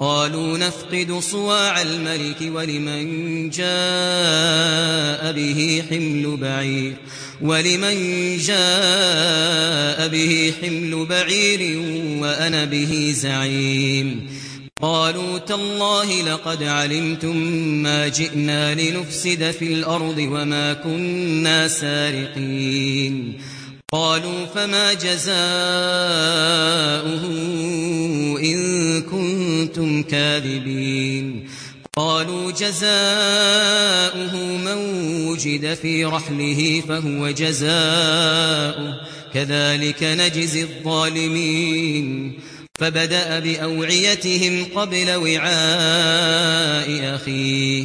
قالوا نفقد صواع الملك ولمن جاء به حمل بعير ولمن جاء به حمل بعير وأنا به زعيم. قالوا تالله لقد علمتم ما جئنا لنفسد في الأرض وما كنا سارقين. قالوا فما جزاؤه كنتم كاذبين. قالوا جزاؤه من وجد في رحله فهو جزاؤه. كذلك نجزي الظالمين. فبدأ بأوعيتهم قبل وعاء أخيه.